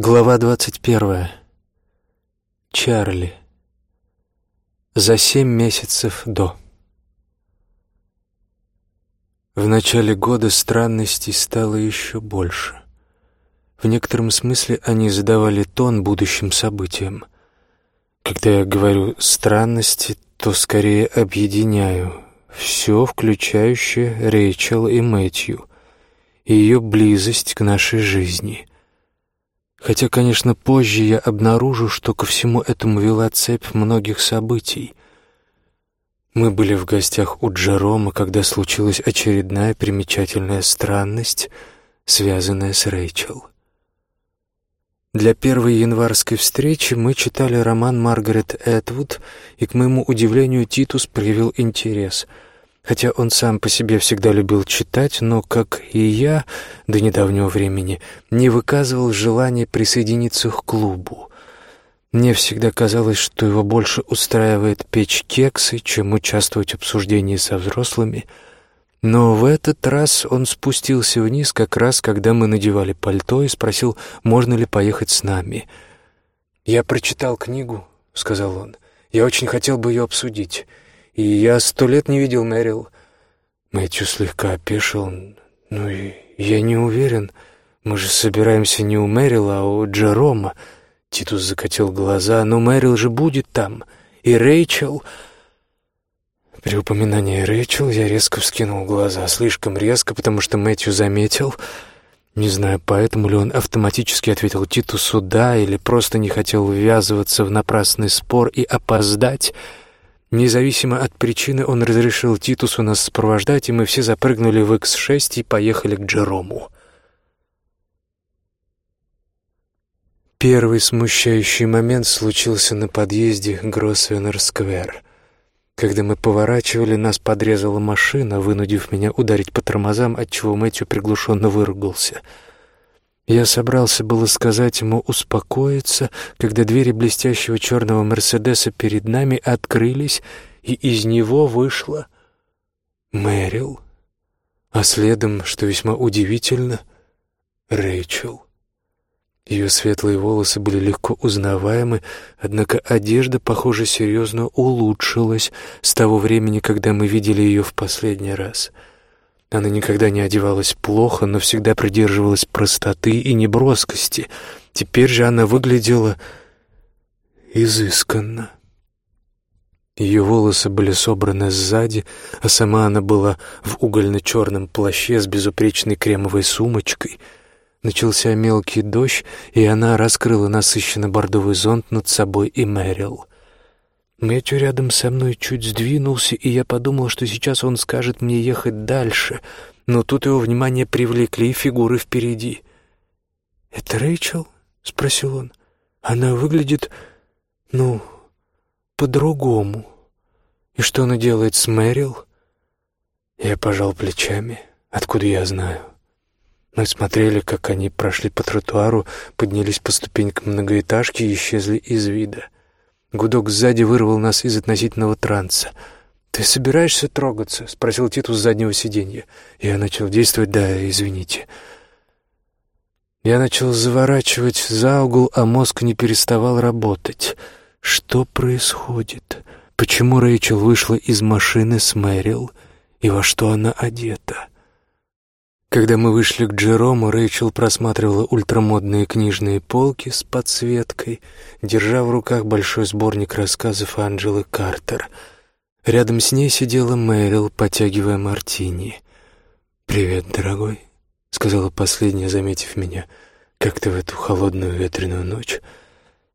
Глава двадцать первая. Чарли. За семь месяцев до. В начале года странностей стало еще больше. В некотором смысле они задавали тон будущим событиям. Когда я говорю «странности», то скорее объединяю все, включающее Рэйчел и Мэтью, и ее близость к нашей жизни — Хотя, конечно, позже я обнаружу, что ко всему этому вела цепь многих событий. Мы были в гостях у Джерома, когда случилась очередная примечательная странность, связанная с Рэйчел. Для первой январской встречи мы читали роман Маргарет Этвуд, и, к моему удивлению, Титус проявил интерес — Хотя он сам по себе всегда любил читать, но, как и я до недавнего времени, не выказывал желания присоединиться к клубу. Мне всегда казалось, что его больше устраивает печь кексы, чем участвовать в обсуждении со взрослыми. Но в этот раз он спустился вниз как раз, когда мы надевали пальто, и спросил, можно ли поехать с нами. «Я прочитал книгу», — сказал он. «Я очень хотел бы ее обсудить». И я сто лет не видел Мэрил. Мэтью слегка опешил. Ну, и я не уверен. Мы же собираемся не у Мэрил, а у Джерома. Титус закатил глаза. Но Мэрил же будет там. И Рэйчел... При упоминании Рэйчел я резко вскинул глаза. Слишком резко, потому что Мэтью заметил... Не знаю, поэтому ли он автоматически ответил Титусу «да» или просто не хотел ввязываться в напрасный спор и опоздать — Независимо от причины, он разрешил Титусу нас сопровождать, и мы все запрыгнули в X6 и поехали к Джерому. Первый смущающий момент случился на подъезде Гроссвеннер-сквер. Когда мы поворачивали, нас подрезала машина, вынудив меня ударить по тормозам, отчего Мэтью приглушенно выругался — я собрался было сказать ему успокоиться, когда двери блестящего черного «Мерседеса» перед нами открылись, и из него вышла Мэрил, а следом, что весьма удивительно, Рэйчел. Ее светлые волосы были легко узнаваемы, однако одежда, похоже, серьезно улучшилась с того времени, когда мы видели ее в последний раз — она никогда не одевалась плохо, но всегда придерживалась простоты и неброскости. Теперь же она выглядела изысканно. Ее волосы были собраны сзади, а сама она была в угольно-черном плаще с безупречной кремовой сумочкой. Начался мелкий дождь, и она раскрыла насыщенно бордовый зонт над собой и Мэрил. Мэтью рядом со мной чуть сдвинулся, и я подумал, что сейчас он скажет мне ехать дальше, но тут его внимание привлекли фигуры впереди. «Это Рэйчел?» — спросил он. «Она выглядит, ну, по-другому. И что она делает с Мэрил?» Я пожал плечами. Откуда я знаю? Мы смотрели, как они прошли по тротуару, поднялись по ступенькам многоэтажки и исчезли из вида. Гудок сзади вырвал нас из относительного транса. «Ты собираешься трогаться?» — спросил Титус с заднего сиденья. Я начал действовать, да, извините. Я начал заворачивать за угол, а мозг не переставал работать. Что происходит? Почему Рэйчел вышла из машины с Мэрил? И во что она одета?» Когда мы вышли к Джерому, Рэйчел просматривала ультрамодные книжные полки с подсветкой, держа в руках большой сборник рассказов Анджелы Картер. Рядом с ней сидела Мэрил, потягивая мартини. «Привет, дорогой», — сказала последняя, заметив меня. «Как ты в эту холодную ветреную ночь?»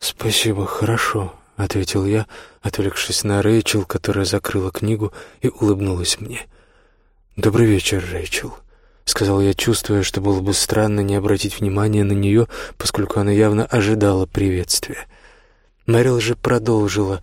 «Спасибо, хорошо», — ответил я, отвлекшись на Рэйчел, которая закрыла книгу и улыбнулась мне. «Добрый вечер, Рэйчел». — сказал я, чувствуя, что было бы странно не обратить внимания на нее, поскольку она явно ожидала приветствия. Мэрил же продолжила.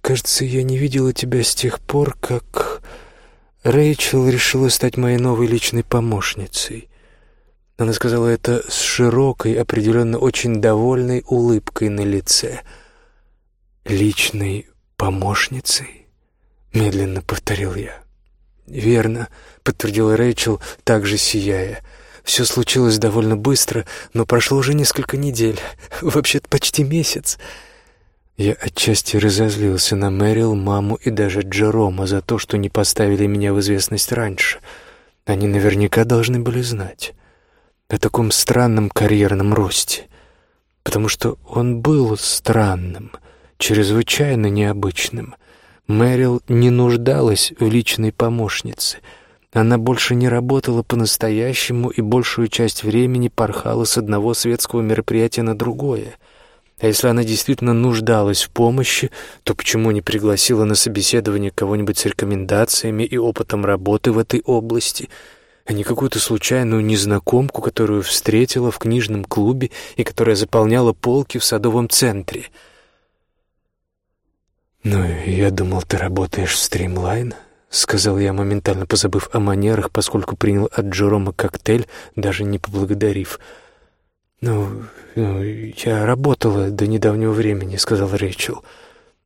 «Кажется, я не видела тебя с тех пор, как Рэйчел решила стать моей новой личной помощницей». Она сказала это с широкой, определенно очень довольной улыбкой на лице. «Личной помощницей?» — медленно повторил я. «Верно», — подтвердила Рэйчел, также сияя. все случилось довольно быстро, но прошло уже несколько недель, вообще-то почти месяц. Я отчасти разозлился на Мэрил, маму и даже Джерома за то, что не поставили меня в известность раньше. Они наверняка должны были знать о таком странном карьерном росте, потому что он был странным, чрезвычайно необычным. Мэрил не нуждалась в личной помощнице. Она больше не работала по-настоящему и большую часть времени порхала с одного светского мероприятия на другое. А если она действительно нуждалась в помощи, то почему не пригласила на собеседование кого-нибудь с рекомендациями и опытом работы в этой области — а не какую-то случайную незнакомку, которую встретила в книжном клубе и которая заполняла полки в садовом центре. «Ну, я думал, ты работаешь в стримлайн», — сказал я, моментально позабыв о манерах, поскольку принял от Джерома коктейль, даже не поблагодарив. «Ну, ну я работала до недавнего времени», — сказал Рэйчел.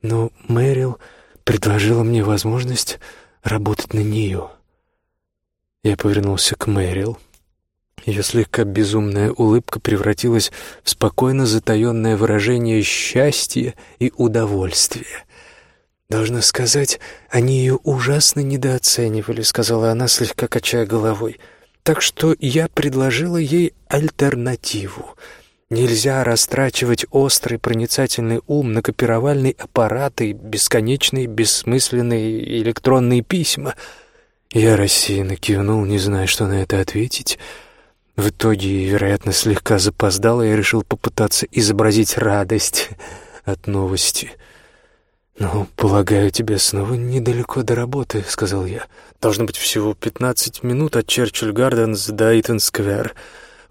«Но Мэрил предложила мне возможность работать на нее». Я повернулся к Мэрил. Ее слегка безумная улыбка превратилась в спокойно затаенное выражение счастья и удовольствия. «Должна сказать, они ее ужасно недооценивали», — сказала она, слегка качая головой. «Так что я предложила ей альтернативу. Нельзя растрачивать острый проницательный ум на копировальный аппарат и бесконечные бессмысленные электронные письма». Я рассеянно кивнул, не зная, что на это ответить. В итоге, вероятно, слегка запоздал, и решил попытаться изобразить радость от новости. «Ну, полагаю, тебе снова недалеко до работы», — сказал я. «Должно быть всего пятнадцать минут от Черчилль-Гарденс до Итон-сквер».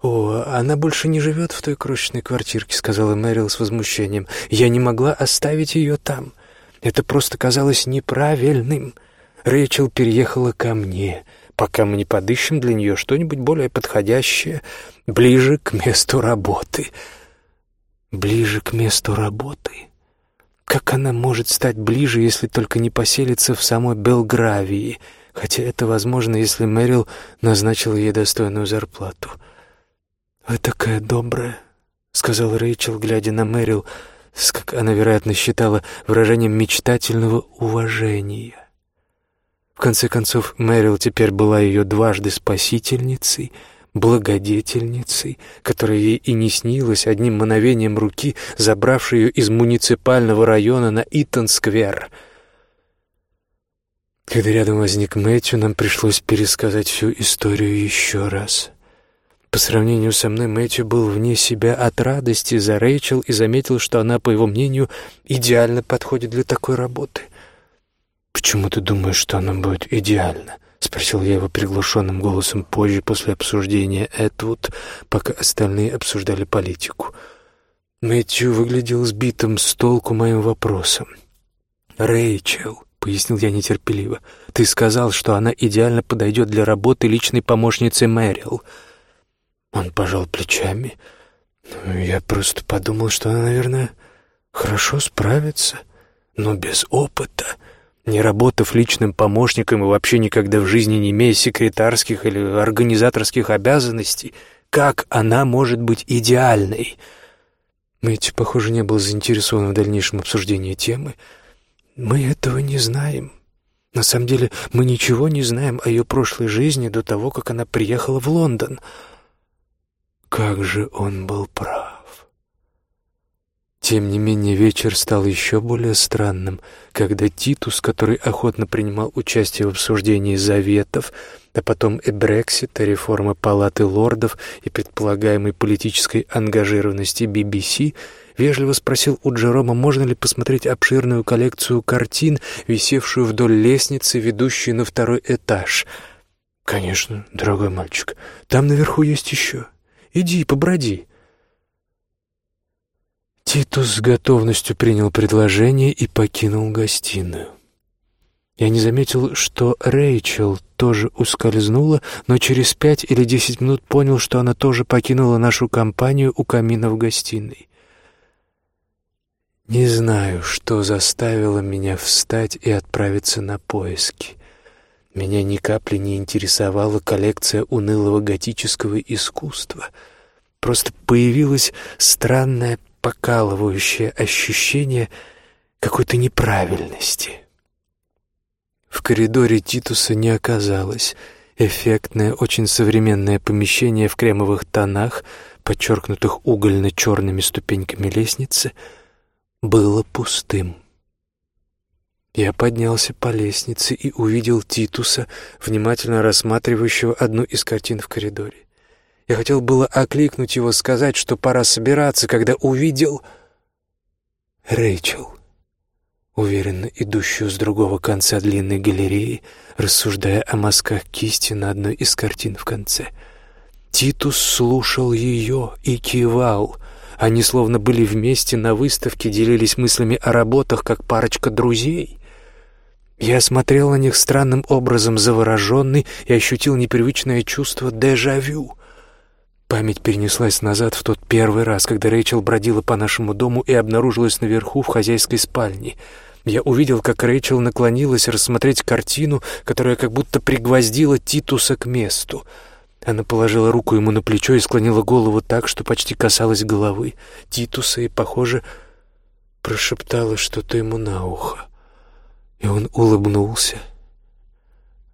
«О, она больше не живет в той крошечной квартирке», — сказала Мэрил с возмущением. «Я не могла оставить ее там. Это просто казалось неправильным». Рэйчел переехала ко мне, пока мы не подыщем для нее что-нибудь более подходящее, ближе к месту работы. Ближе к месту работы? Как она может стать ближе, если только не поселится в самой Белгравии, хотя это возможно, если Мэрил назначил ей достойную зарплату? «Вы такая добрая», — сказал Рэйчел, глядя на Мэрил, с, как она, вероятно, считала, выражением мечтательного уважения. В конце концов, Мэрил теперь была ее дважды спасительницей, благодетельницей, которая ей и не снилась одним мановением руки, забравшей ее из муниципального района на Итон-сквер. Когда рядом возник Мэтью, нам пришлось пересказать всю историю еще раз. По сравнению со мной Мэтью был вне себя от радости за Рэйчел и заметил, что она, по его мнению, идеально подходит для такой работы. «Почему ты думаешь, что оно будет идеально?» — спросил я его приглушенным голосом позже, после обсуждения Эдвуд, пока остальные обсуждали политику. Мэтью выглядел сбитым с толку моим вопросом. «Рэйчел», — пояснил я нетерпеливо, — «ты сказал, что она идеально подойдет для работы личной помощницы Мэрил». Он пожал плечами. «Ну, «Я просто подумал, что она, наверное, хорошо справится, но без опыта». Не работав личным помощником и вообще никогда в жизни не имея секретарских или организаторских обязанностей, как она может быть идеальной? Мэтью, похоже, не был заинтересован в дальнейшем обсуждении темы. Мы этого не знаем. На самом деле, мы ничего не знаем о ее прошлой жизни до того, как она приехала в Лондон. Как же он был прав. Тем не менее, вечер стал еще более странным, когда Титус, который охотно принимал участие в обсуждении заветов, а потом и Брексита, реформы Палаты лордов и предполагаемой политической ангажированности BBC, вежливо спросил у Джерома, можно ли посмотреть обширную коллекцию картин, висевшую вдоль лестницы, ведущей на второй этаж. «Конечно, дорогой мальчик, там наверху есть еще. Иди, поброди». Титус с готовностью принял предложение и покинул гостиную. Я не заметил, что Рэйчел тоже ускользнула, но через пять или десять минут понял, что она тоже покинула нашу компанию у камина в гостиной. Не знаю, что заставило меня встать и отправиться на поиски. Меня ни капли не интересовала коллекция унылого готического искусства. Просто появилось странное покалывающее ощущение какой-то неправильности. В коридоре Титуса не оказалось. Эффектное, очень современное помещение в кремовых тонах, подчеркнутых угольно-черными ступеньками лестницы, было пустым. Я поднялся по лестнице и увидел Титуса, внимательно рассматривающего одну из картин в коридоре. Я хотел было окликнуть его, сказать, что пора собираться, когда увидел Рэйчел, уверенно идущую с другого конца длинной галереи, рассуждая о мазках кисти на одной из картин в конце. Титус слушал ее и кивал. Они словно были вместе на выставке, делились мыслями о работах, как парочка друзей. Я смотрел на них странным образом завороженный и ощутил непривычное чувство дежавю. Память перенеслась назад в тот первый раз, когда Рэйчел бродила по нашему дому и обнаружилась наверху в хозяйской спальне. Я увидел, как Рэйчел наклонилась рассмотреть картину, которая как будто пригвоздила Титуса к месту. Она положила руку ему на плечо и склонила голову так, что почти касалась головы Титуса и, похоже, прошептала что-то ему на ухо. И он улыбнулся,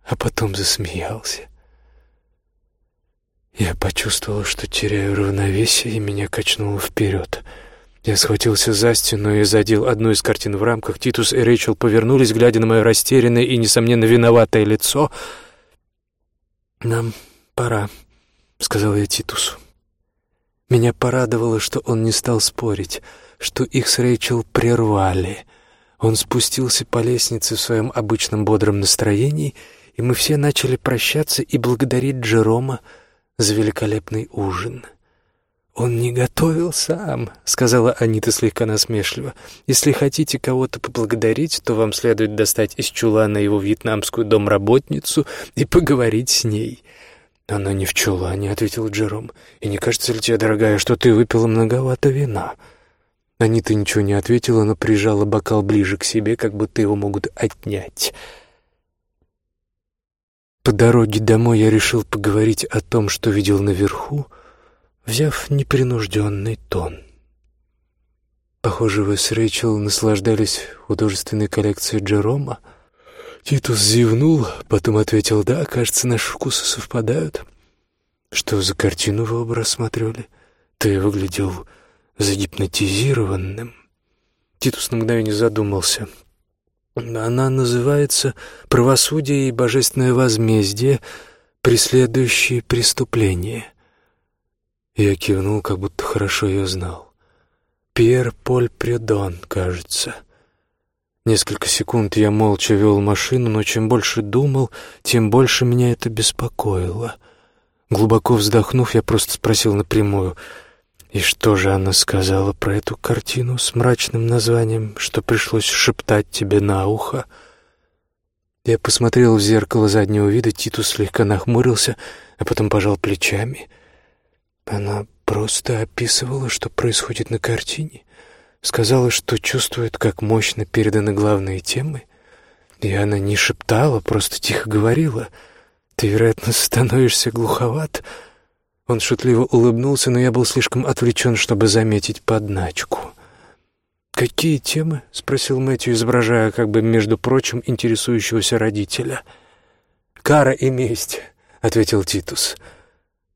а потом засмеялся. Я почувствовал, что теряю равновесие, и меня качнуло вперед. Я схватился за стену и задел одну из картин в рамках. Титус и Рэйчел повернулись, глядя на мое растерянное и, несомненно, виноватое лицо. «Нам пора», — сказал я Титусу. Меня порадовало, что он не стал спорить, что их с Рэйчел прервали — он спустился по лестнице в своем обычном бодром настроении, и мы все начали прощаться и благодарить Джерома за великолепный ужин. «Он не готовил сам», — сказала Анита слегка насмешливо. «Если хотите кого-то поблагодарить, то вам следует достать из чулана его вьетнамскую домработницу и поговорить с ней». «Она не в чулане», — ответил Джером. «И не кажется ли тебе, дорогая, что ты выпила многовато вина?» Анита ничего не ответила, но прижала бокал ближе к себе, как будто его могут отнять. По дороге домой я решил поговорить о том, что видел наверху, взяв непринужденный тон. Похоже, вы с Рэйчел наслаждались художественной коллекцией Джерома. Титус зевнул, потом ответил «Да, кажется, наши вкусы совпадают». «Что за картину вы оба рассматривали? Ты выглядел загипнотизированным. Титус на мгновение задумался. Она называется «Правосудие и божественное возмездие, преследующие преступления». Я кивнул, как будто хорошо ее знал. «Пьер Поль Предон, кажется». Несколько секунд я молча вел машину, но чем больше думал, тем больше меня это беспокоило. Глубоко вздохнув, я просто спросил напрямую — и что же она сказала про эту картину с мрачным названием, что пришлось шептать тебе на ухо? Я посмотрел в зеркало заднего вида, Титус слегка нахмурился, а потом пожал плечами. Она просто описывала, что происходит на картине. Сказала, что чувствует, как мощно переданы главные темы. И она не шептала, просто тихо говорила. «Ты, вероятно, становишься глуховат», он шутливо улыбнулся, но я был слишком отвлечен, чтобы заметить подначку. «Какие темы?» — спросил Мэтью, изображая, как бы, между прочим, интересующегося родителя. «Кара и месть», — ответил Титус.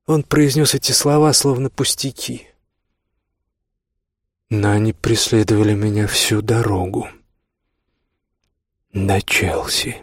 Он произнес эти слова, словно пустяки. Но они преследовали меня всю дорогу. До Челси.